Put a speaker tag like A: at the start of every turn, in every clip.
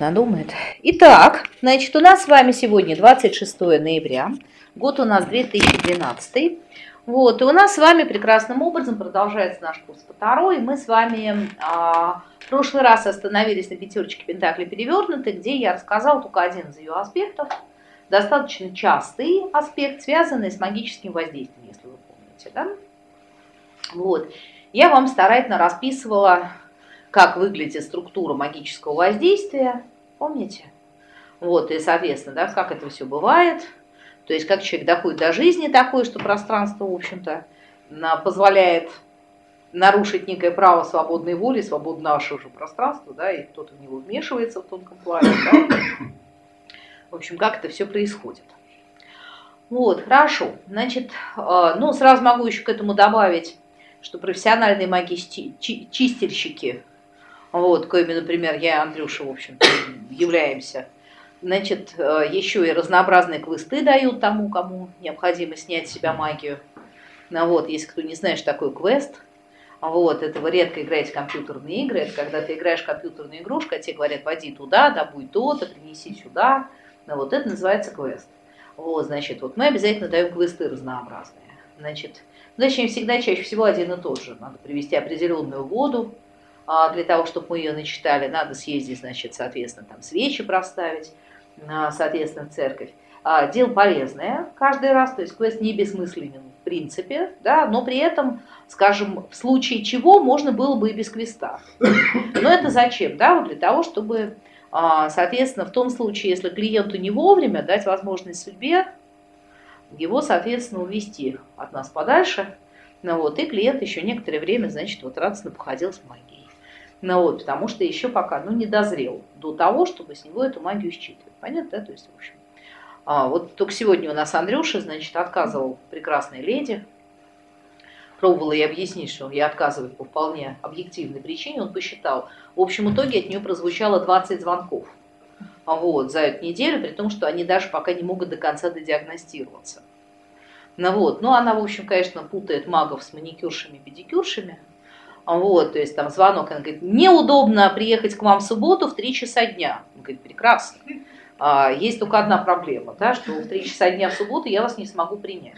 A: надумает. Итак, значит, у нас с вами сегодня 26 ноября, год у нас 2012. Вот, и у нас с вами прекрасным образом продолжается наш курс по Таро, и мы с вами а, в прошлый раз остановились на пятерочке Пентакли перевернутой, где я рассказала только один из ее аспектов, достаточно частый аспект, связанный с магическим воздействием, если вы помните, да? Вот. Я вам старательно расписывала как выглядит структура магического воздействия, помните? Вот, и, соответственно, да, как это все бывает, то есть как человек доходит до жизни такой, что пространство, в общем-то, позволяет нарушить некое право свободной воли, свободного нашего же пространства, да, и кто-то в него вмешивается в тонком плане, да. В общем, как это все происходит. Вот, хорошо. Значит, э, ну, сразу могу еще к этому добавить, что профессиональные маги-чистильщики вот, коими, например, я и Андрюша, в общем являемся. Значит, э, еще и разнообразные квесты дают тому, кому необходимо снять с себя магию. Ну вот, если кто не знает, что такое квест, вот, это вы редко играете в компьютерные игры, это когда ты играешь в компьютерную игрушку, а тебе говорят, води туда, добудь то-то, принеси сюда. Ну вот, это называется квест. Вот, значит, вот мы обязательно даем квесты разнообразные. Значит, зачем всегда чаще всего один и тот же. Надо привести определенную воду, для того, чтобы мы ее начитали, надо съездить, значит, соответственно, там свечи проставить, соответственно, в церковь. А, дело полезное каждый раз, то есть квест не бессмысленен в принципе, да, но при этом, скажем, в случае чего можно было бы и без квеста. Но это зачем? Да, вот для того, чтобы, а, соответственно, в том случае, если клиенту не вовремя дать возможность судьбе его, соответственно, увести от нас подальше, ну вот, и клиент еще некоторое время, значит, вот радостно походил с магией. Ну вот, потому что еще пока ну, не дозрел до того, чтобы с него эту магию считывать. Понятно, да? То есть, в общем. А, вот только сегодня у нас Андрюша, значит, отказывал прекрасной леди. Пробовала ей объяснить, что я отказываю по вполне объективной причине. Он посчитал. В общем итоге от нее прозвучало 20 звонков вот, за эту неделю, при том, что они даже пока не могут до конца додиагностироваться. Ну вот, ну она, в общем, конечно, путает магов с маникюршами, педикюршами. Вот, то есть там звонок, она говорит, неудобно приехать к вам в субботу в 3 часа дня. Он говорит, прекрасно. А, есть только одна проблема, да, что в 3 часа дня в субботу я вас не смогу принять.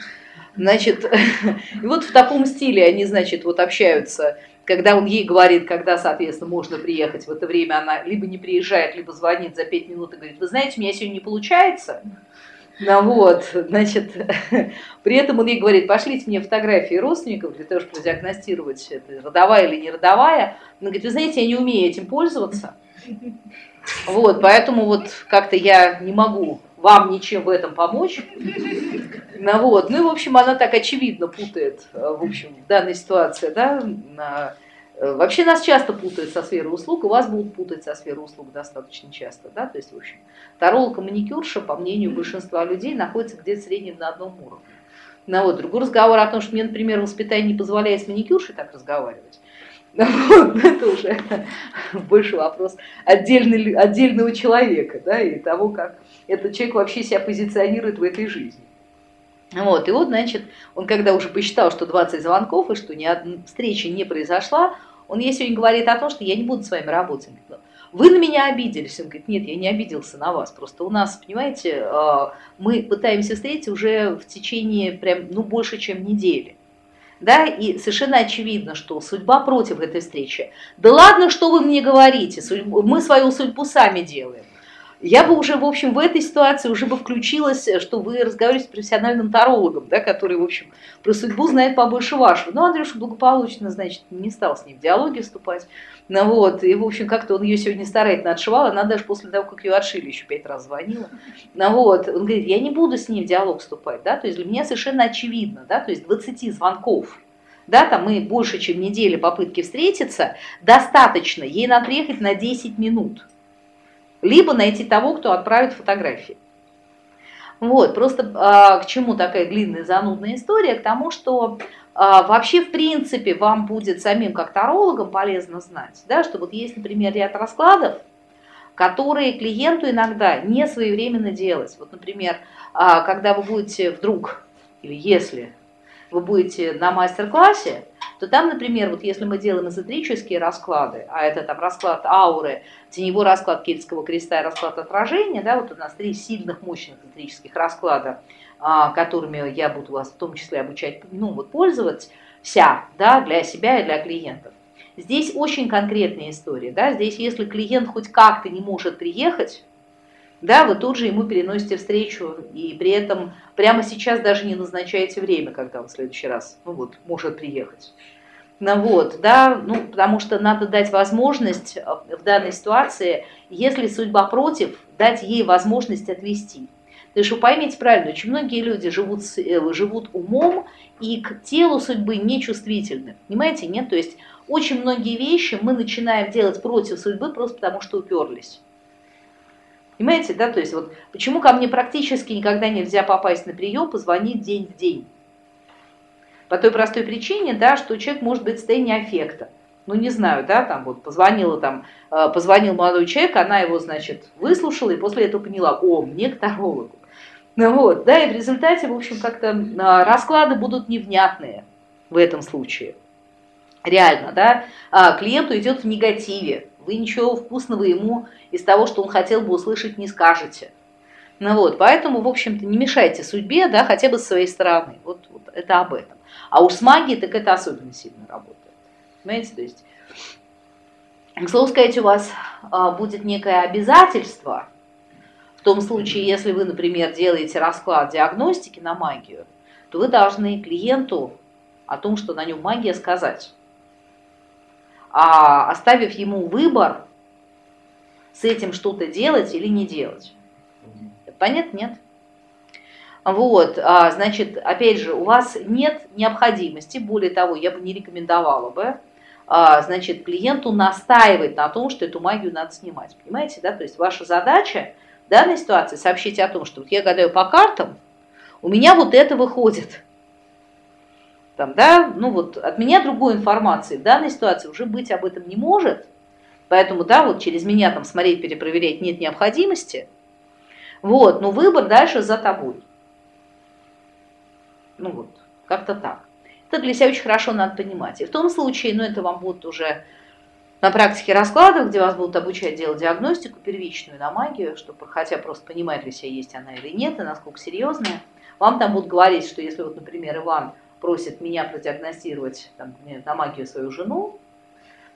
A: Значит, и вот в таком стиле они, значит, вот общаются, когда он ей говорит, когда, соответственно, можно приехать, в это время она либо не приезжает, либо звонит за 5 минут и говорит, вы знаете, у меня сегодня не получается, ну вот, значит, при этом он ей говорит, пошлите мне фотографии родственников для того, чтобы продиагностировать, это родовая или не родовая. Она говорит, вы знаете, я не умею этим пользоваться. Вот, поэтому вот как-то я не могу вам ничем в этом помочь. Ну, вот. ну и, в общем, она так очевидно путает, в общем, в данной ситуации, да, Э, вообще нас часто путают со сферой услуг, и вас будут путать со сферой услуг достаточно часто. Да? То есть, в общем, таролог и маникюрша, по мнению большинства людей, находятся где-то в среднем на одном уровне. Ну, вот, другой разговор о том, что мне, например, воспитание не позволяет с маникюршей так разговаривать. Ну, вот, это уже больше вопрос отдельный, отдельного человека, да, и того, как этот человек вообще себя позиционирует в этой жизни. Вот, и вот, значит, он когда уже посчитал, что 20 звонков, и что ни одной встречи не произошла, он ей сегодня говорит о том, что я не буду с вами работать. Вы на меня обиделись. Он говорит, нет, я не обиделся на вас. Просто у нас, понимаете, а, мы пытаемся встретиться уже в течение прям, ну, больше, чем недели. Да, и совершенно очевидно, что судьба против этой встречи. Да ладно, что вы мне говорите, мы свою судьбу сами делаем. Я бы уже, в общем, в этой ситуации уже бы включилась, что вы разговариваете с профессиональным тарологом, да, который, в общем, про судьбу знает побольше вашего. Но Андрюша благополучно, значит, не стал с ней в диалоге вступать. Ну вот, и, в общем, как-то он ее сегодня старательно отшивал, она даже после того, как ее отшили, еще пять раз звонила. Ну вот, он говорит, я не буду с ней в диалог вступать, да, то есть для меня совершенно очевидно, да, то есть 20 звонков, да, там мы больше, чем недели попытки встретиться, достаточно, ей надо приехать на 10 минут либо найти того, кто отправит фотографии. Вот, просто а, к чему такая длинная занудная история? К тому, что а, вообще, в принципе, вам будет самим как тарологам полезно знать, да, что вот есть, например, ряд раскладов, которые клиенту иногда не своевременно делать. Вот, например, а, когда вы будете вдруг, или если вы будете на мастер-классе, то там, например, вот если мы делаем эзотерические расклады, а это там расклад ауры, теневой расклад кельтского креста и расклад отражения, да, вот у нас три сильных, мощных эзотерических расклада, а, которыми я буду вас в том числе обучать, ну вот пользоваться, вся, да, для себя и для клиентов. Здесь очень конкретная история, да, здесь если клиент хоть как-то не может приехать, да, вы тут же ему переносите встречу, и при этом прямо сейчас даже не назначаете время, когда он в следующий раз, ну вот, может приехать. Ну вот, да, ну, потому что надо дать возможность э, в данной ситуации, если судьба против, дать ей возможность отвести. То есть вы поймите правильно, очень многие люди живут, э, живут умом и к телу судьбы нечувствительны. Понимаете, нет? То есть очень многие вещи мы начинаем делать против судьбы просто потому, что уперлись. Понимаете, да, то есть вот почему ко мне практически никогда нельзя попасть на прием, позвонить день в день? По той простой причине, да, что человек может быть в состоянии аффекта. Ну, не знаю, да, там вот позвонила там, э, позвонил молодой человек, она его, значит, выслушала и после этого поняла, о, мне к тарологу. Ну вот, да, и в результате, в общем, как-то а, расклады будут невнятные в этом случае. Реально, да, а клиенту идет в негативе, вы ничего вкусного ему из того, что он хотел бы услышать, не скажете. Ну вот, поэтому, в общем-то, не мешайте судьбе, да, хотя бы с своей стороны. Вот, вот это об этом. А уж с магией, так это особенно сильно работает. Понимаете, то есть, к слову сказать, у вас а, будет некое обязательство, в том случае, если вы, например, делаете расклад диагностики на магию, то вы должны клиенту о том, что на нем магия, сказать. А оставив ему выбор, с этим что-то делать или не делать. Понятно? Нет. Вот, а, значит, опять же, у вас нет необходимости, более того, я бы не рекомендовала бы, а, значит, клиенту настаивать на том, что эту магию надо снимать. Понимаете, да? То есть ваша задача в данной ситуации сообщить о том, что вот я гадаю по картам, у меня вот это выходит. Там, да, ну вот от меня другой информации в данной ситуации уже быть об этом не может, Поэтому, да, вот через меня там смотреть, перепроверять нет необходимости. Вот, но выбор дальше за тобой. Ну вот, как-то так. Это для себя очень хорошо надо понимать. И в том случае, ну это вам будут уже на практике раскладов, где вас будут обучать делать диагностику первичную на магию, чтобы хотя просто понимать себя, есть она или нет, и насколько серьезная. Вам там будут говорить, что если вот, например, Иван просит меня продиагностировать там, на магию свою жену,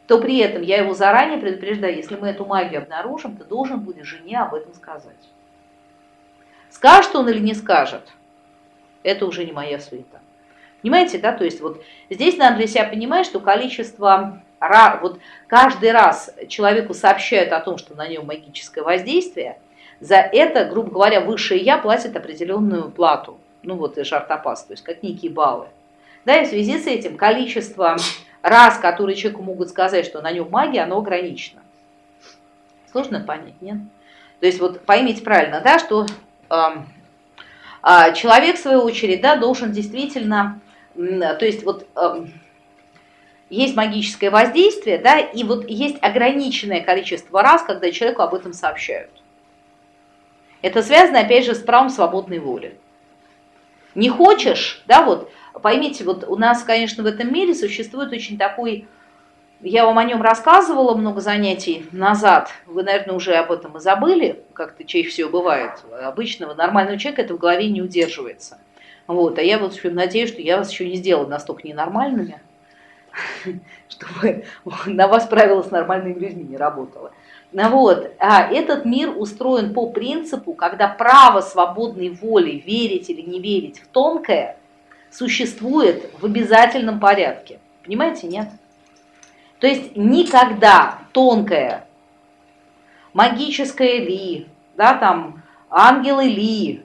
A: то при этом я его заранее предупреждаю, если мы эту магию обнаружим, ты должен будешь жене об этом сказать. Скажет он или не скажет, это уже не моя суета. Понимаете, да, то есть вот здесь надо для себя понимать, что количество, вот каждый раз человеку сообщают о том, что на нем магическое воздействие, за это, грубо говоря, высшее я платит определенную плату, ну вот и шартопас, то есть как некие баллы. Да, и в связи с этим количество раз, которые человеку могут сказать, что на нем магия, оно ограничено. Сложно понять, нет? То есть вот поймите правильно, да, что э, э, человек, в свою очередь, да, должен действительно, э, то есть вот э, есть магическое воздействие, да, и вот есть ограниченное количество раз, когда человеку об этом сообщают. Это связано, опять же, с правом свободной воли. Не хочешь, да, вот Поймите, вот у нас, конечно, в этом мире существует очень такой, я вам о нем рассказывала много занятий назад, вы, наверное, уже об этом и забыли, как-то чаще всего бывает. Обычного нормального человека это в голове не удерживается. Вот, а я вот еще надеюсь, что я вас еще не сделала настолько ненормальными, чтобы на вас правило с нормальными людьми не работало. Ну вот, а этот мир устроен по принципу, когда право свободной воли верить или не верить в тонкое – существует в обязательном порядке. Понимаете, нет? То есть никогда тонкое, магическое ли, да, там, ангелы ли,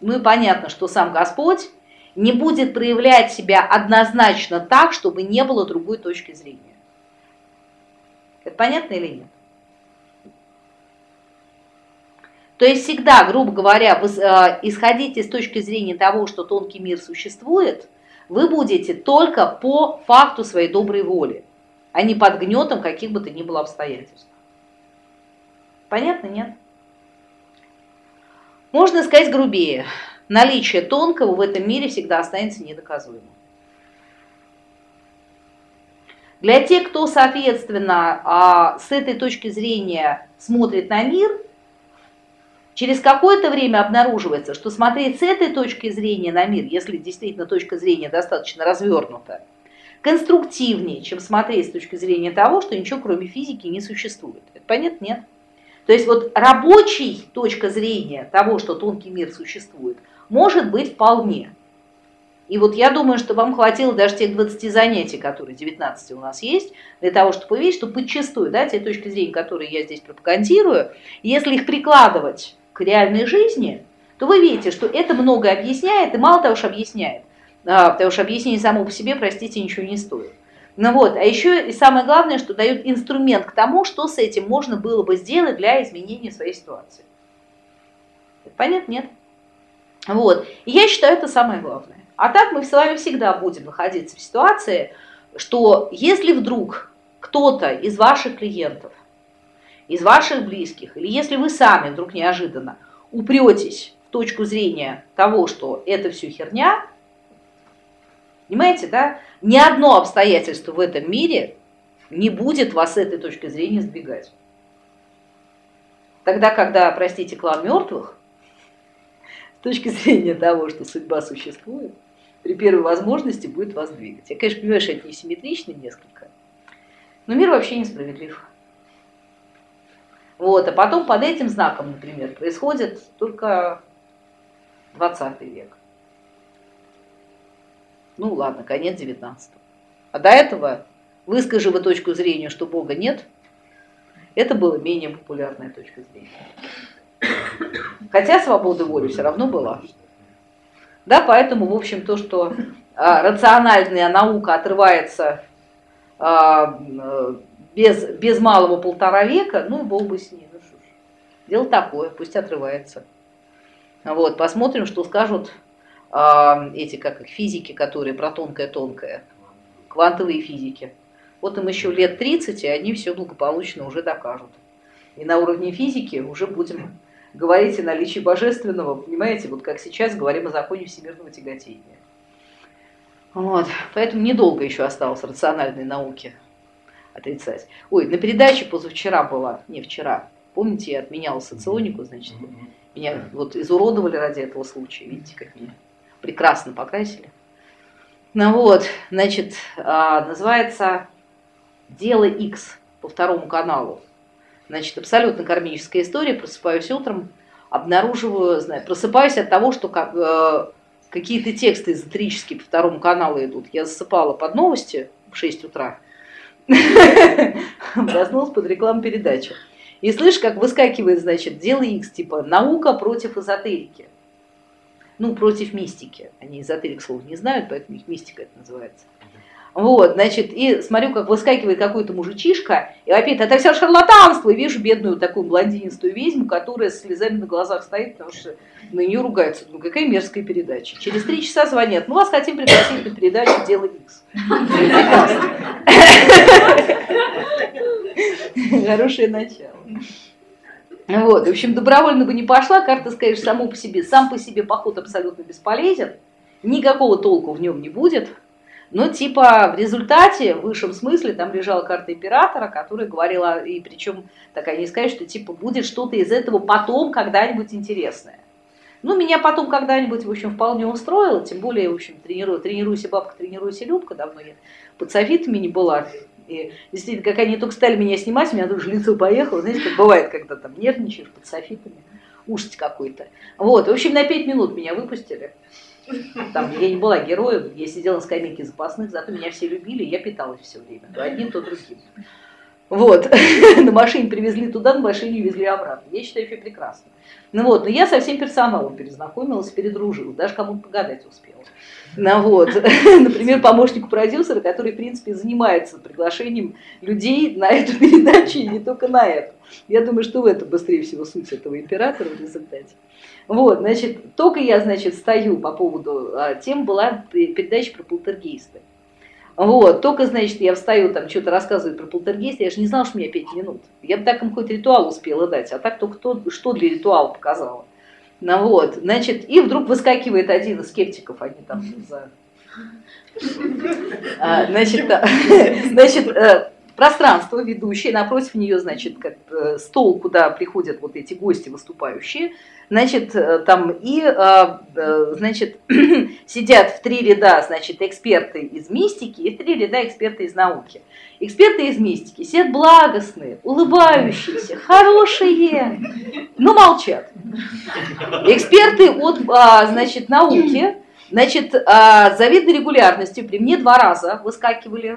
A: ну и понятно, что сам Господь не будет проявлять себя однозначно так, чтобы не было другой точки зрения. Это понятно или нет? То есть всегда, грубо говоря, вы, э, исходите с точки зрения того, что тонкий мир существует, вы будете только по факту своей доброй воли, а не под гнетом каких бы то ни было обстоятельств. Понятно, нет? Можно сказать грубее. Наличие тонкого в этом мире всегда останется недоказуемым. Для тех, кто, соответственно, а, с этой точки зрения смотрит на мир – через какое-то время обнаруживается, что смотреть с этой точки зрения на мир, если действительно точка зрения достаточно развернута, конструктивнее, чем смотреть с точки зрения того, что ничего кроме физики не существует. Это понятно? Нет. То есть вот рабочей точка зрения того, что тонкий мир существует, может быть вполне. И вот я думаю, что вам хватило даже тех 20 занятий, которые 19 у нас есть, для того, чтобы увидеть, что подчастую, да, те точки зрения, которые я здесь пропагандирую, если их прикладывать к реальной жизни, то вы видите, что это многое объясняет, и мало того, что объясняет, а, потому что объяснение само по себе, простите, ничего не стоит. Ну вот, а еще и самое главное, что дает инструмент к тому, что с этим можно было бы сделать для изменения своей ситуации. Понятно? Нет? Вот. И я считаю, это самое главное. А так мы с вами всегда будем находиться в ситуации, что если вдруг кто-то из ваших клиентов, из ваших близких, или если вы сами вдруг неожиданно упретесь в точку зрения того, что это все херня, понимаете, да, ни одно обстоятельство в этом мире не будет вас с этой точки зрения сдвигать. Тогда, когда, простите, клан мертвых, с точки зрения того, что судьба существует, при первой возможности будет вас двигать. Я, конечно, понимаю, что это несимметрично несколько, но мир вообще несправедлив. Вот, а потом под этим знаком, например, происходит только 20 век. Ну ладно, конец 19 -го. А до этого, выскажи вы точку зрения, что Бога нет, это была менее популярная точка зрения. Хотя свобода воли все равно была. Да, поэтому, в общем, то, что а, рациональная наука отрывается а, без, без малого полтора века, ну и бог бы с ней. Ну, дело такое, пусть отрывается. Вот, посмотрим, что скажут а, эти, как их, физики, которые про тонкое-тонкое, квантовые физики. Вот им еще лет 30, и они все благополучно уже докажут. И на уровне физики уже будем говорить о наличии божественного, понимаете, вот как сейчас говорим о законе всемирного тяготения. Вот. Поэтому недолго еще осталось рациональной науки отрицать. Ой, на передаче позавчера была, не вчера, помните, я отменяла соционику, значит, меня вот изуродовали ради этого случая, видите, как меня прекрасно покрасили. Ну вот, значит, а, называется «Дело X» по второму каналу. Значит, абсолютно кармическая история. Просыпаюсь утром, обнаруживаю, знаю, просыпаюсь от того, что как, э, какие-то тексты эзотерические по второму каналу идут. Я засыпала под новости в 6 утра, проснулась под рекламу передачи. И слышишь, как выскакивает, значит, дело X, типа наука против эзотерики. Ну, против мистики. Они эзотерик слов не знают, поэтому их мистика это называется. Вот, значит, и смотрю, как выскакивает какой-то мужичишка, и опять это все шарлатанство, и вижу бедную такую блондинистую ведьму, которая с слезами на глазах стоит, потому что на нее ругаются. Ну, какая мерзкая передача. Через три часа звонят, мы вас хотим пригласить на передачу «Дело Икс». Хорошее начало. Вот, в общем, добровольно бы не пошла, карта, скажешь, само по себе, сам по себе поход абсолютно бесполезен, никакого толку в нем не будет, но типа в результате, в высшем смысле, там лежала карта императора, которая говорила, и причем такая не сказать, что типа будет что-то из этого потом когда-нибудь интересное. Ну, меня потом когда-нибудь, в общем, вполне устроило, тем более, в общем, тренирую, тренируйся, бабка, тренируйся, Любка, давно я под софитами не была. И действительно, как они только стали меня снимать, у меня тут лицо поехало, знаете, как бывает, когда там нервничаешь под софитами, ужас какой-то. Вот, в общем, на пять минут меня выпустили. Там я не была героем, я сидела на скамейке запасных, зато меня все любили, я питалась все время, то одним, то другим. Вот, на машине привезли туда, на машине увезли обратно. Я считаю, все прекрасно. Ну вот, но я со всем персоналом перезнакомилась, передружила, даже кому-то погадать успела. Ну вот, например, помощнику продюсера, который, в принципе, занимается приглашением людей на эту передачу и не только на эту. Я думаю, что в этом быстрее всего суть этого императора в результате. Вот, значит, только я, значит, стою по поводу а, тем, была передача про полтергейсты. Вот, только, значит, я встаю, там что-то рассказываю про полтергейст, я же не знала, что у меня 5 минут. Я бы так им хоть ритуал успела дать, а так только кто, что для ритуала показала. Ну вот, значит, и вдруг выскакивает один из скептиков, они там за А, значит, значит, э, пространство ведущее, напротив нее, значит, как э, стол, куда приходят вот эти гости выступающие, значит, э, там и, значит, сидят в три ряда, значит, эксперты из мистики и в три ряда эксперты из науки. Эксперты из мистики сидят благостные, улыбающиеся, хорошие, но молчат. Эксперты от, а, значит, науки, значит, а, завидной регулярностью при мне два раза выскакивали.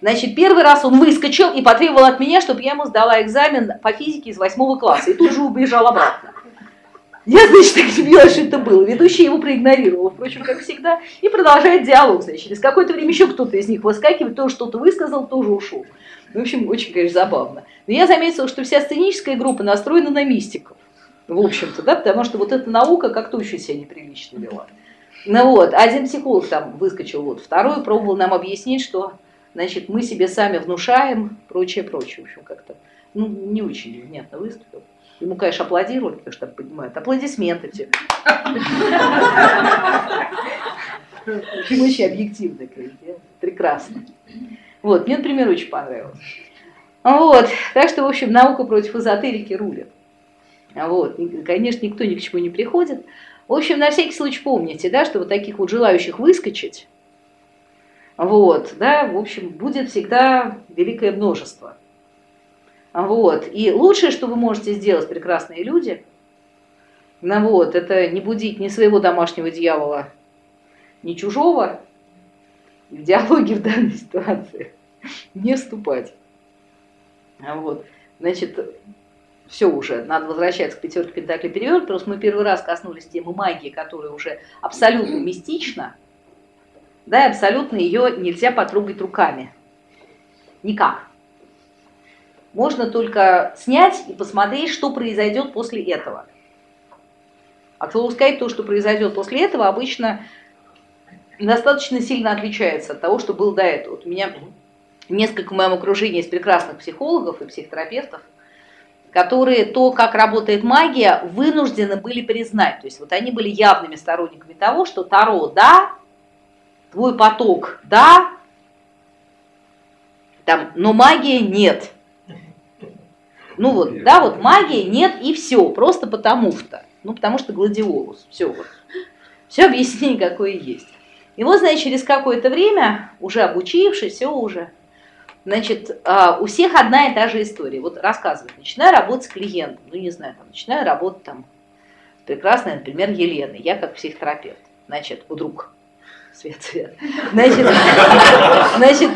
A: Значит, первый раз он выскочил и потребовал от меня, чтобы я ему сдала экзамен по физике из восьмого класса, и тут же убежал обратно. Я, значит, удивилась, что это было. Ведущий его проигнорировал, впрочем, как всегда, и продолжает диалог, значит. Через какое-то время еще кто-то из них выскакивает, тоже что-то высказал, тоже ушел. В общем, очень, конечно, забавно. Но я заметила, что вся сценическая группа настроена на мистиков. В общем-то, да, потому что вот эта наука как-то очень себя неприлично вела. Ну вот, один психолог там выскочил, вот, второй пробовал нам объяснить, что, значит, мы себе сами внушаем, прочее, прочее. В общем, как-то, ну, не очень внятно выступил. Ему, конечно, аплодировали, потому что там поднимают аплодисменты все. Очень объективно, прекрасно. Вот, мне, например, очень понравилось. Вот, так что, в общем, наука против эзотерики рулит. Вот, конечно, никто ни к чему не приходит. В общем, на всякий случай помните, да, что вот таких вот желающих выскочить, вот, да, в общем, будет всегда великое множество. Вот. И лучшее, что вы можете сделать, прекрасные люди, ну вот, это не будить ни своего домашнего дьявола, ни чужого, в диалоге в данной ситуации не вступать. Вот. Значит, все уже, надо возвращаться к пятерке пентаклей перевернут, просто мы первый раз коснулись темы магии, которая уже абсолютно мистична, да, и абсолютно ее нельзя потрогать руками. Никак. Можно только снять и посмотреть, что произойдет после этого. А к слову сказать, то, что произойдет после этого, обычно достаточно сильно отличается от того, что было до этого. Вот у меня несколько в моем окружении есть прекрасных психологов и психотерапевтов, которые то, как работает магия, вынуждены были признать. То есть вот они были явными сторонниками того, что Таро – да, твой поток – да, там, но магия – нет. Ну вот, да, вот магии нет и все, просто потому что. Ну, потому что гладиолус, все вот. Все объяснение какое есть. И вот, значит, через какое-то время, уже обучившись, все уже, значит, а, у всех одна и та же история. Вот рассказывают, начинаю работать с клиентом, ну, не знаю, там, начинаю работать там, прекрасная, например, Елена, я как психотерапевт, значит, вдруг свет, свет. Значит, значит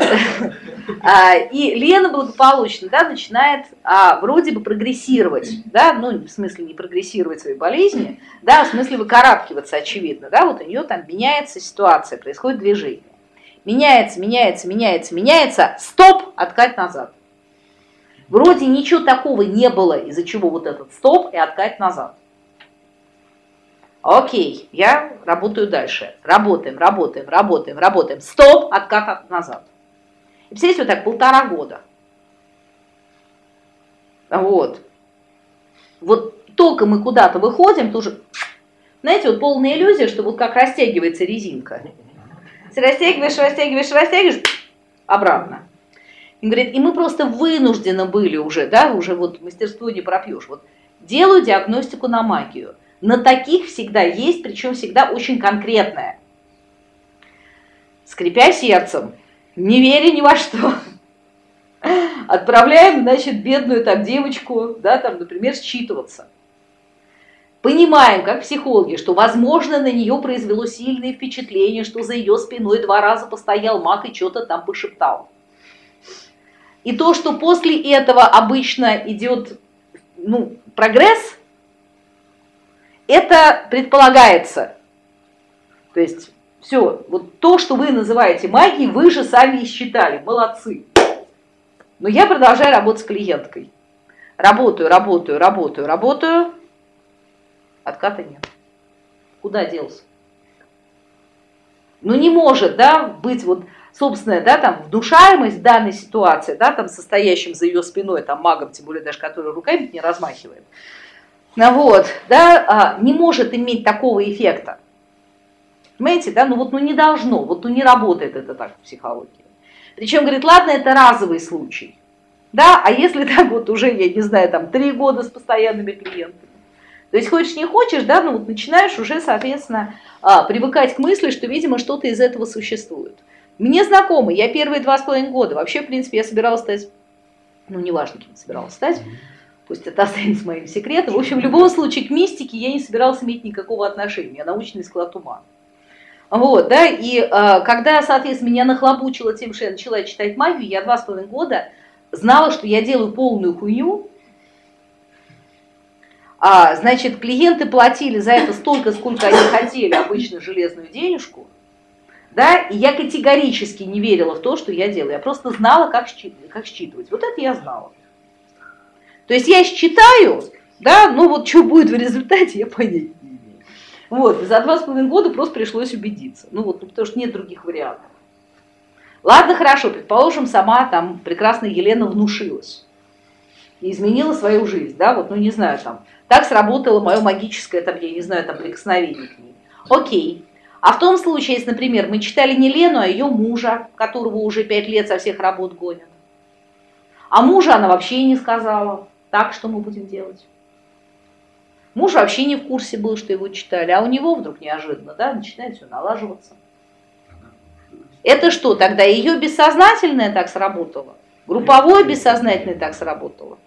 A: и Лена благополучно да, начинает а, вроде бы прогрессировать, да, ну, в смысле не прогрессировать свои болезни, да, в смысле выкарабкиваться, очевидно, да, вот у нее там меняется ситуация, происходит движение. Меняется, меняется, меняется, меняется, стоп, откать назад. Вроде ничего такого не было, из-за чего вот этот стоп и откать назад. Окей, я работаю дальше. Работаем, работаем, работаем, работаем. Стоп, откат назад. И представляете, вот так полтора года. Вот. Вот только мы куда-то выходим, тоже, знаете, вот полная иллюзия, что вот как растягивается резинка. Ты растягиваешь, растягиваешь, растягиваешь, обратно. И говорит, и мы просто вынуждены были уже, да, уже вот мастерство не пропьешь. Вот делаю диагностику на магию – на таких всегда есть, причем всегда очень конкретное. Скрипя сердцем, не веря ни во что, отправляем, значит, бедную там девочку, да, там, например, считываться. Понимаем, как психологи, что, возможно, на нее произвело сильное впечатление, что за ее спиной два раза постоял маг и что-то там пошептал. И то, что после этого обычно идет ну, прогресс, это предполагается. То есть все, вот то, что вы называете магией, вы же сами и считали, молодцы. Но я продолжаю работать с клиенткой. Работаю, работаю, работаю, работаю. Отката нет. Куда делся? Ну не может, да, быть вот собственная, да, там, внушаемость в данной ситуации, да, там, состоящим за ее спиной, там, магом, тем более даже, который руками не размахивает, ну вот, да, а, не может иметь такого эффекта. Понимаете, да? Ну вот ну не должно, вот ну не работает это так в психологии. Причем, говорит, ладно, это разовый случай. Да, а если так вот уже, я не знаю, там три года с постоянными клиентами, то есть хочешь не хочешь, да, ну вот начинаешь уже, соответственно, а, привыкать к мысли, что, видимо, что-то из этого существует. Мне знакомо, я первые два с половиной года, вообще, в принципе, я собиралась стать, ну, неважно, кем собиралась стать, пусть это останется моим секретом. В общем, в любом случае, к мистике я не собиралась иметь никакого отношения, я научный склад ума. Вот, да, и э, когда, соответственно, меня нахлобучило тем, что я начала читать магию, я два с половиной года знала, что я делаю полную хуйню, а, значит, клиенты платили за это столько, сколько они хотели, обычно железную денежку, да, и я категорически не верила в то, что я делаю, я просто знала, как считывать, как считывать. Вот это я знала. То есть я считаю, да, ну вот что будет в результате, я понять. Вот, за два с половиной года просто пришлось убедиться, ну вот, ну, потому что нет других вариантов. Ладно, хорошо, предположим, сама там прекрасная Елена внушилась и изменила свою жизнь, да, вот, ну не знаю, там, так сработало мое магическое, там, я не знаю, там, прикосновение к ней. Окей. А в том случае, если, например, мы читали не Лену, а ее мужа, которого уже пять лет со всех работ гонят. А мужа она вообще не сказала. Так, что мы будем делать? Муж вообще не в курсе был, что его читали, а у него вдруг неожиданно, да, начинает все налаживаться. Это что, тогда ее бессознательное так сработало? Групповое бессознательное так сработало?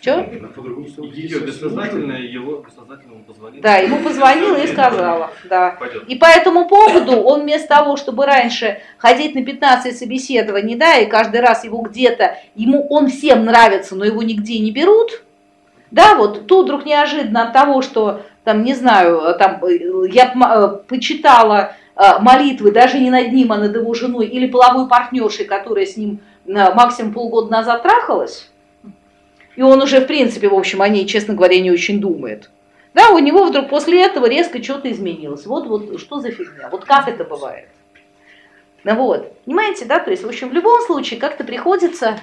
A: Что?
B: Ее бессознательное, его бессознательно позвонил.
A: Да, ему позвонила и сказала. Да. И по этому поводу он вместо того, чтобы раньше ходить на 15 собеседований, да, и каждый раз его где-то, ему он всем нравится, но его нигде не берут, да, вот тут вдруг неожиданно от того, что, там, не знаю, там, я почитала э, молитвы даже не над ним, а над его женой, или половой партнершей, которая с ним э, максимум полгода назад трахалась, и он уже, в принципе, в общем, о ней, честно говоря, не очень думает. Да, у него вдруг после этого резко что-то изменилось. Вот, вот что за фигня, вот как это бывает. Ну вот, понимаете, да, то есть, в общем, в любом случае как-то приходится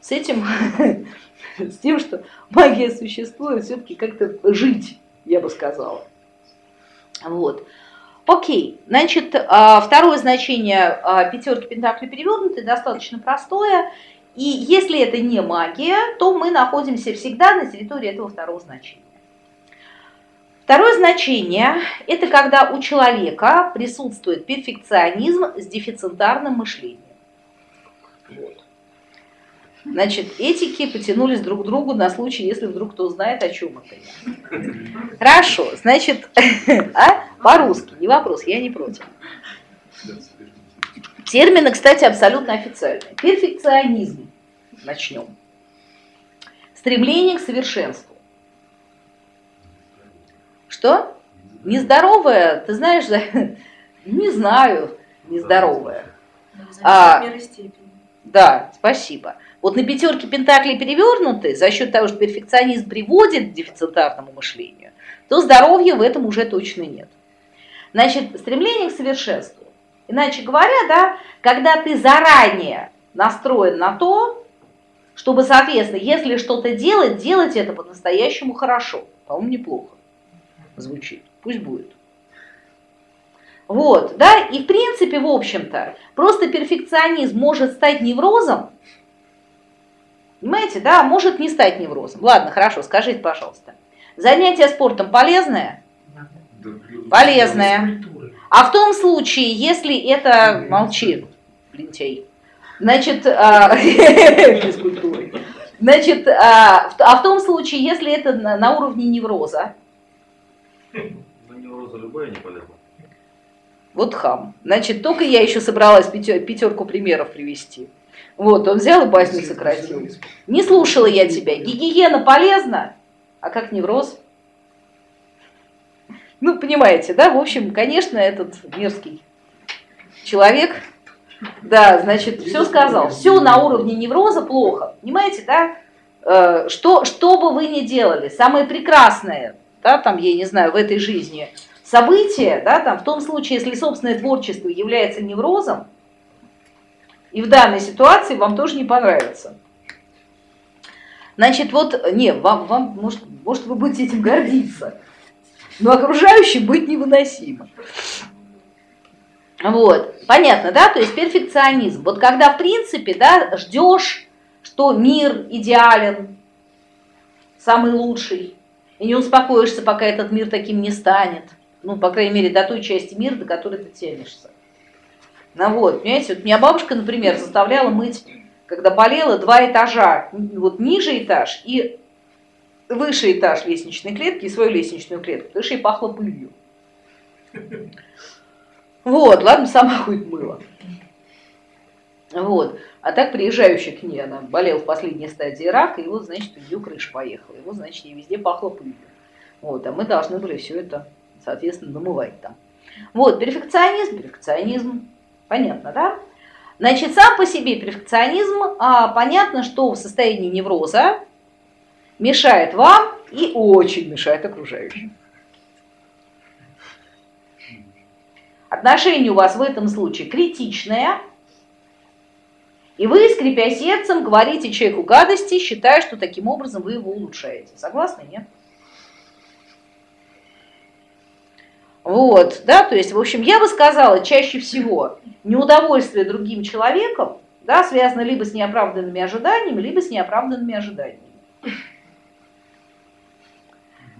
A: с этим, с тем, что магия существует, все-таки как-то жить, я бы сказала. Вот. Окей, значит, а, второе значение а, пятерки пентаклей перевернутой достаточно простое. И если это не магия, то мы находимся всегда на территории этого второго значения. Второе значение – это когда у человека присутствует перфекционизм с дефицитарным мышлением. Вот. Значит, этики потянулись друг к другу на случай, если вдруг кто знает, о чем это. Хорошо, значит, а? по-русски, не вопрос, я не против. Термины, кстати, абсолютно официальные. Перфекционизм. Начнем. Стремление к совершенству. Что? Нездоровое, ты знаешь, не знаю, нездоровое. А, да, спасибо. Вот на пятерке пентаклей перевернуты, за счет того, что перфекционизм приводит к дефицитарному мышлению, то здоровья в этом уже точно нет. Значит, стремление к совершенству. Иначе говоря, да, когда ты заранее настроен на то, чтобы, соответственно, если что-то делать, делать это по-настоящему хорошо. По-моему, неплохо звучит. Пусть будет. Вот, да, и в принципе, в общем-то, просто перфекционизм может стать неврозом, понимаете, да, может не стать неврозом. Ладно, хорошо, скажите, пожалуйста, занятие спортом полезное? Полезное. А в том случае, если это... Молчи, лентяй. Значит, а, физкультурой. Значит, а, а в том случае, если это на, на уровне невроза?
B: Ну, невроза любая не полезна.
A: Вот хам. Значит, только я еще собралась пятерку примеров привести. Вот, он взял и басню сократил. Не слушала я тебя. Гигиена полезна? А как невроз? Ну, понимаете, да? В общем, конечно, этот мерзкий человек, да, значит, все сказал. Все на уровне невроза плохо. Понимаете, да? Э, что, что бы вы ни делали, самое прекрасное, да, там, я не знаю, в этой жизни событие, да, там, в том случае, если собственное творчество является неврозом, и в данной ситуации вам тоже не понравится. Значит, вот, не, вам, вам может, может, вы будете этим гордиться но окружающим быть невыносимо. Вот, понятно, да? То есть перфекционизм. Вот когда, в принципе, да, ждешь, что мир идеален, самый лучший, и не успокоишься, пока этот мир таким не станет. Ну, по крайней мере, до той части мира, до которой ты тянешься. Ну вот, понимаете, вот меня бабушка, например, заставляла мыть, когда болела, два этажа. Вот ниже этаж и выше этаж лестничной клетки и свою лестничную клетку, потому что ей пахло пылью. Вот, ладно, сама хоть мыла. Вот. А так приезжающая к ней, она болела в последней стадии рака, и вот, значит, у нее крыша поехала. И вот, значит, ей везде пахло пылью. Вот, а мы должны были все это, соответственно, намывать там. Вот, перфекционизм, перфекционизм. Понятно, да? Значит, сам по себе перфекционизм, а, понятно, что в состоянии невроза мешает вам и очень мешает окружающим. Отношение у вас в этом случае критичное, и вы, скрипя сердцем, говорите человеку гадости, считая, что таким образом вы его улучшаете. Согласны, нет? Вот, да, то есть, в общем, я бы сказала, чаще всего неудовольствие другим человеком, да, связано либо с неоправданными ожиданиями, либо с неоправданными ожиданиями.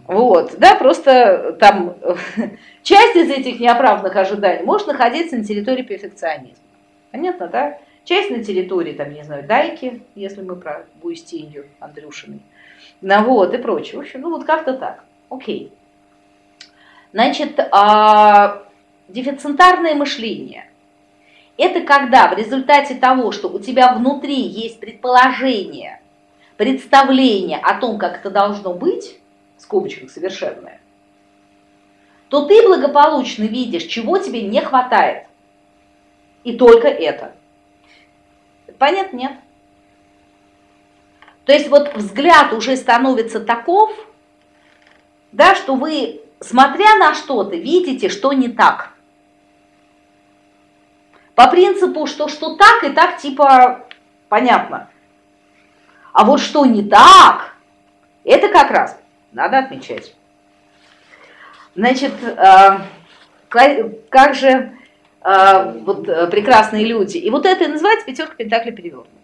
A: Вот, да, просто там часть из этих неоправданных ожиданий может находиться на территории перфекционизма. Понятно, да? Часть на территории, там, не знаю, дайки, если мы про Буестинью Андрюшиной. Ну вот, и прочее. В общем, ну вот как-то так. Окей. Значит, а, дефицитарное мышление – это когда в результате того, что у тебя внутри есть предположение, представление о том, как это должно быть, в скобочках совершенное, то ты благополучно видишь, чего тебе не хватает. И только это. Понятно? Нет. То есть вот взгляд уже становится таков, да, что вы, смотря на что-то, видите, что не так. По принципу, что что так и так, типа, понятно. А вот что не так, это как раз надо отмечать. Значит, э, как же а, вот, э, прекрасные люди. И вот это и называется пятерка пентаклей перевернутый.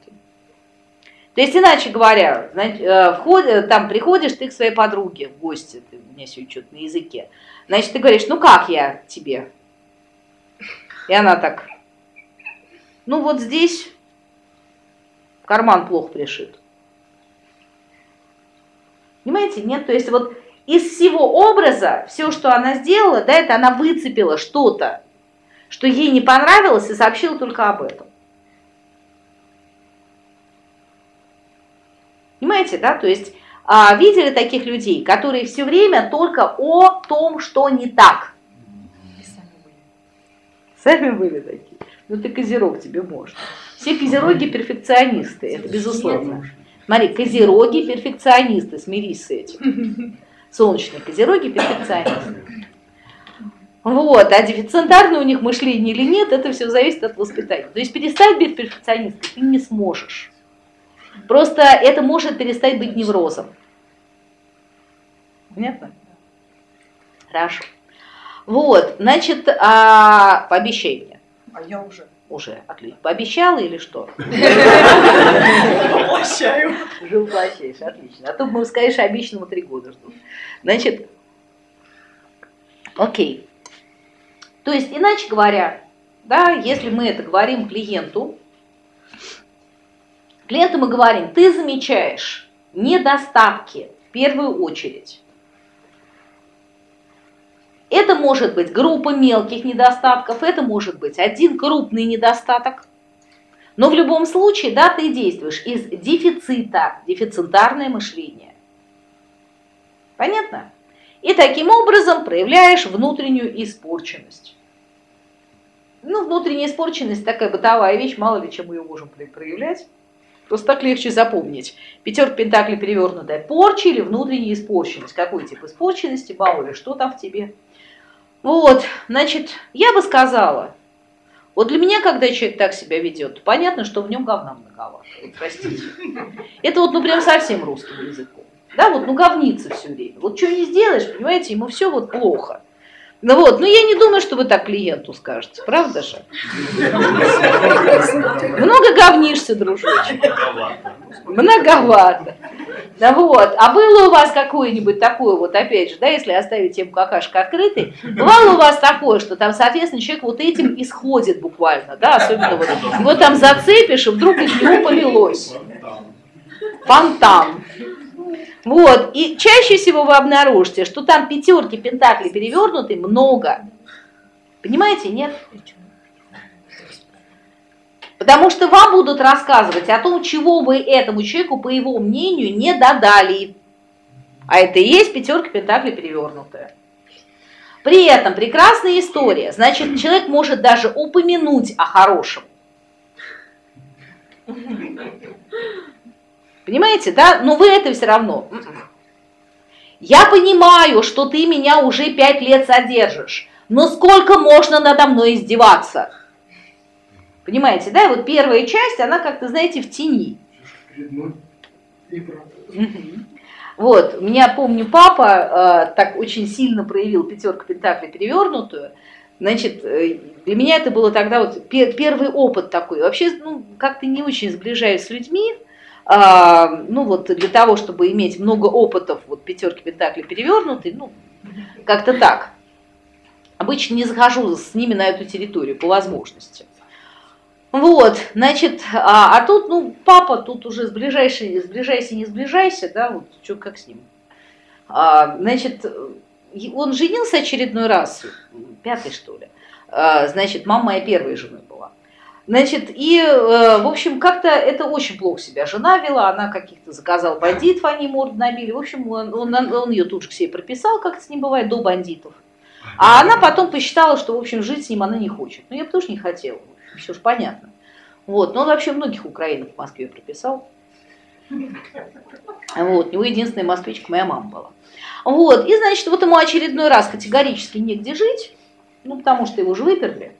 A: То есть, иначе говоря, э, вход, э, там приходишь ты к своей подруге в гости, ты, у меня сегодня что-то на языке, значит, ты говоришь, ну как я тебе? И она так, ну вот здесь карман плохо пришит. Понимаете, нет? То есть вот из всего образа, все, что она сделала, да, это она выцепила что-то, что ей не понравилось и сообщила только об этом. Понимаете, да? То есть а, видели таких людей, которые все время только о том, что не так. Сами были такие. Ну ты козерог, тебе можно. Все козероги перфекционисты, это безусловно. Смотри, козероги перфекционисты, смирись с этим. Солнечные козероги перфекционисты. Вот, а дефицитарное у них мышление или нет, это все зависит от воспитания. То есть перестать быть перфекционистом ты не сможешь. Просто это может перестать быть неврозом. Понятно? Хорошо. Вот, значит, а, пообещай мне.
C: А я уже.
A: Уже, отлично. Пообещала или что?
C: Воплощаю.
A: Уже воплощаешь, отлично. А то мы, скажешь, обещанному три года ждут. Значит, окей. То есть, иначе говоря, да, если мы это говорим клиенту, клиенту мы говорим, ты замечаешь недостатки в первую очередь. Это может быть группа мелких недостатков, это может быть один крупный недостаток. Но в любом случае, да, ты действуешь из дефицита, дефицитарное мышление. Понятно? И таким образом проявляешь внутреннюю испорченность. Ну, внутренняя испорченность такая бытовая вещь, мало ли чем ее можем проявлять. Просто так легче запомнить. Пятерка пентаклей перевернутая. Порча или внутренняя испорченность. Какой тип испорченности, мало ли что там в тебе. Вот, значит, я бы сказала, вот для меня, когда человек так себя ведет, понятно, что в нем говна многовато. Вот, простите. Это вот, ну, прям совсем русским языком. Да, вот, ну, говнится все время. Вот что не сделаешь, понимаете, ему все вот плохо. Ну вот, ну я не думаю, что вы так клиенту скажете, правда же? Много говнишься, дружочек. Многовато. Да вот. А было у вас какое-нибудь такое, вот опять же, да, если оставить тему какашка открытой, бывало у вас такое, что там, соответственно, человек вот этим исходит буквально, да, особенно вот, его там зацепишь, и вдруг из него полилось. Фонтан. Вот, и чаще всего вы обнаружите, что там пятерки пентаклей перевернуты много. Понимаете, нет? Потому что вам будут рассказывать о том, чего вы этому человеку, по его мнению, не додали. А это и есть пятерка пентаклей перевернутая. При этом прекрасная история. Значит, человек может даже упомянуть о хорошем. Понимаете, да? Но вы это все равно. Я понимаю, что ты меня уже пять лет содержишь, но сколько можно надо мной издеваться? Понимаете, да? И вот первая часть, она как-то, знаете, в тени. Вот, у меня, помню, папа э, так очень сильно проявил пятерку пентаклей перевернутую. Значит, э, для меня это было тогда вот пер, первый опыт такой. Вообще, ну, как-то не очень сближаюсь с людьми. Э, ну, вот для того, чтобы иметь много опытов, вот пятерки пентаклей перевернутый, ну, как-то так. Обычно не захожу с ними на эту территорию по возможности. Вот, значит, а, а тут, ну, папа тут уже сближайся, сближайся, не сближайся, да, вот, что как с ним. А, значит, он женился очередной раз, пятый что ли, а, значит, мама моя первой женой была. Значит, и, э, в общем, как-то это очень плохо себя жена вела, она каких-то заказала бандитов, они морду набили, в общем, он, он, он ее тут же к себе прописал, как это с ним бывает, до бандитов. А она потом посчитала, что, в общем, жить с ним она не хочет. Ну, я бы тоже не хотела все же понятно. Вот, но он вообще многих украинок в Москве прописал. Вот, у него единственная москвичка моя мама была. Вот, и, значит, вот ему очередной раз категорически негде жить, ну, потому что его же выперли.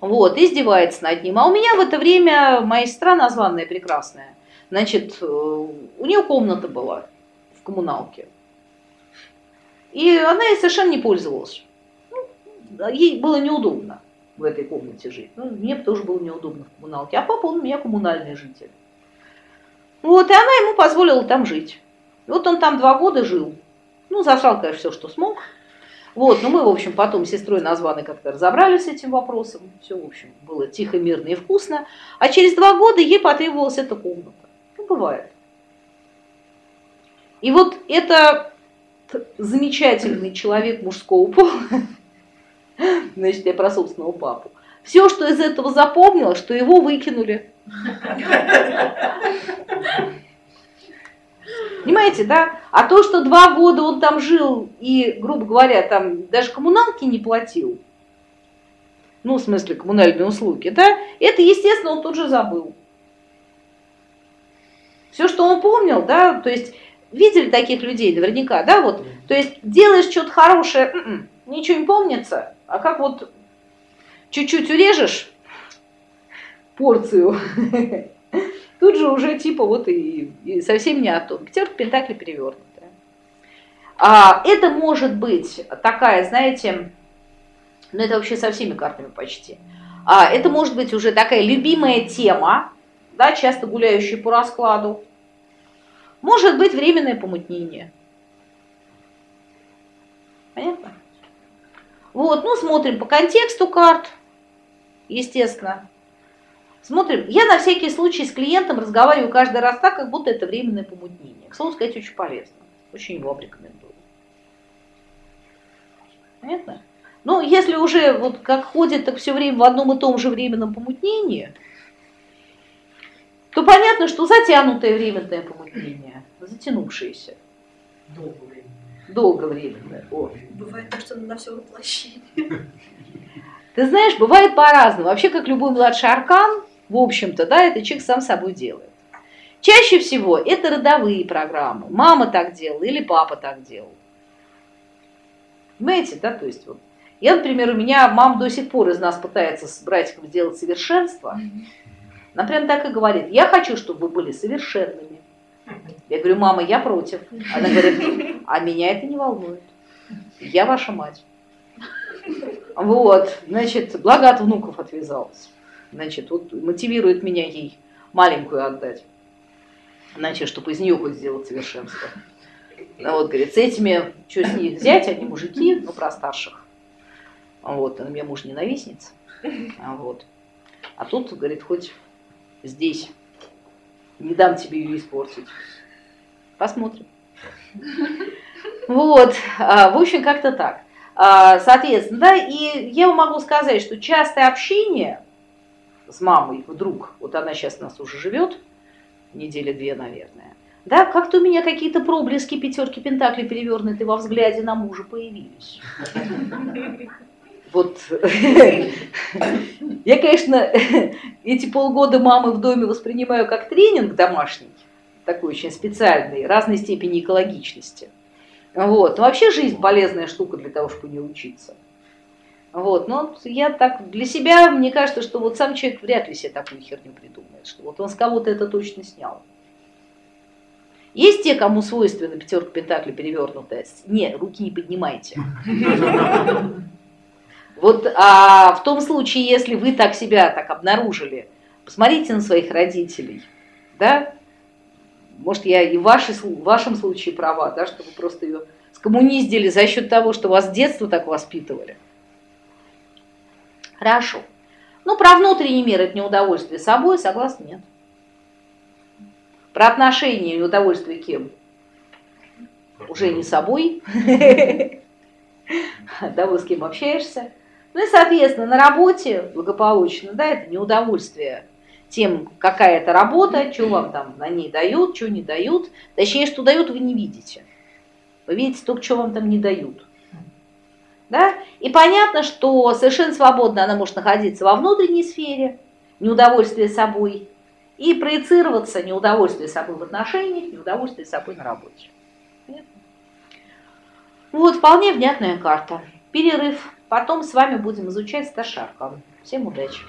A: Вот, издевается над ним. А у меня в это время моя сестра названная прекрасная, значит, э, у нее комната была в коммуналке. И она ей совершенно не пользовалась. Ну, ей было неудобно в этой комнате жить. Ну, мне тоже было неудобно в коммуналке. А папа, он у меня коммунальный житель. Вот, и она ему позволила там жить. Вот он там два года жил. Ну, зашал, конечно, все, что смог. Вот, но мы, в общем, потом с сестрой названы как-то разобрались с этим вопросом. Все, в общем, было тихо, мирно и вкусно. А через два года ей потребовалась эта комната. Ну, бывает. И вот это замечательный человек мужского пола, Значит, я про собственного папу. Все, что из этого запомнила, что его выкинули. Понимаете, да? А то, что два года он там жил и, грубо говоря, там даже коммуналки не платил, ну, в смысле, коммунальные услуги, да, это, естественно, он тут же забыл. Все, что он помнил, да, то есть, видели таких людей наверняка, да, вот, то есть, делаешь что-то хорошее, м-м, ничего не помнится, а как вот чуть-чуть урежешь порцию, тут же уже типа вот и, и совсем не о том. Пятерка пентакли перевернутая. А, это может быть такая, знаете, ну это вообще со всеми картами почти. А, это может быть уже такая любимая тема, да, часто гуляющая по раскладу. Может быть временное помутнение. Понятно? Вот, ну, смотрим по контексту карт, естественно. Смотрим. Я на всякий случай с клиентом разговариваю каждый раз так, как будто это временное помутнение. К слову сказать, очень полезно. Очень его рекомендую. Понятно? Ну, если уже вот как ходит так все время в одном и том же временном помутнении, то понятно, что затянутое временное помутнение, затянувшееся.
C: Долго время.
A: Долго временное. О.
D: Бывает так, что на все воплощение.
A: Ты знаешь, бывает по-разному. Вообще, как любой младший аркан, в общем-то, да, это человек сам собой делает. Чаще всего это родовые программы. Мама так делала или папа так делал. Понимаете, да, то есть вот. Я, например, у меня мама до сих пор из нас пытается с братиком сделать совершенство. Она прям так и говорит, я хочу, чтобы вы были совершенными. Я говорю, мама, я против. Она говорит, а меня это не волнует. Я ваша мать. Вот, значит, благо от внуков отвязалась. Значит, вот мотивирует меня ей маленькую отдать. Значит, чтобы из нее хоть сделать совершенство. Ну, вот, говорит, с этими, что с них взять, они мужики, ну, про старших. Вот, у меня муж ненавистница. Вот. А тут, говорит, хоть здесь не дам тебе ее испортить. Посмотрим. Вот, а, в общем, как-то так. А, Соответственно, да, и я могу сказать, что частое общение с мамой вдруг, вот она сейчас у нас уже живет, недели две, наверное, да, как-то у меня какие-то проблески пятерки пентаклей перевернутые во взгляде на мужа появились. Вот я, конечно, эти полгода мамы в доме воспринимаю как тренинг домашний, такой очень специальный, разной степени экологичности. Вот. Но вообще жизнь полезная штука для того, чтобы не учиться. Вот. Но я так для себя, мне кажется, что вот сам человек вряд ли себе такую херню придумает, что вот он с кого-то это точно снял. Есть те, кому свойственно пятерка пентаклей перевернутая? Не, руки не поднимайте. Вот а в том случае, если вы так себя так обнаружили, посмотрите на своих родителей, да, может, я и в, вашей, в вашем случае права, да, что вы просто ее скоммуниздили за счет того, что вас с детства так воспитывали. Хорошо. Ну, про внутренний мир это неудовольствие собой, согласны, нет? Про отношения неудовольствие кем? Уже не собой. Да, вы с кем общаешься. Ну и, соответственно, на работе благополучно, да, это неудовольствие тем, какая это работа, что вам там на ней дают, что не дают. Точнее, что дают, вы не видите. Вы видите только, что вам там не дают. Да? И понятно, что совершенно свободно она может находиться во внутренней сфере, неудовольствие собой, и проецироваться неудовольствие собой в отношениях, неудовольствие собой на работе. Понятно? Вот, вполне внятная карта. Перерыв. Потом с вами будем изучать сташарка. Всем удачи!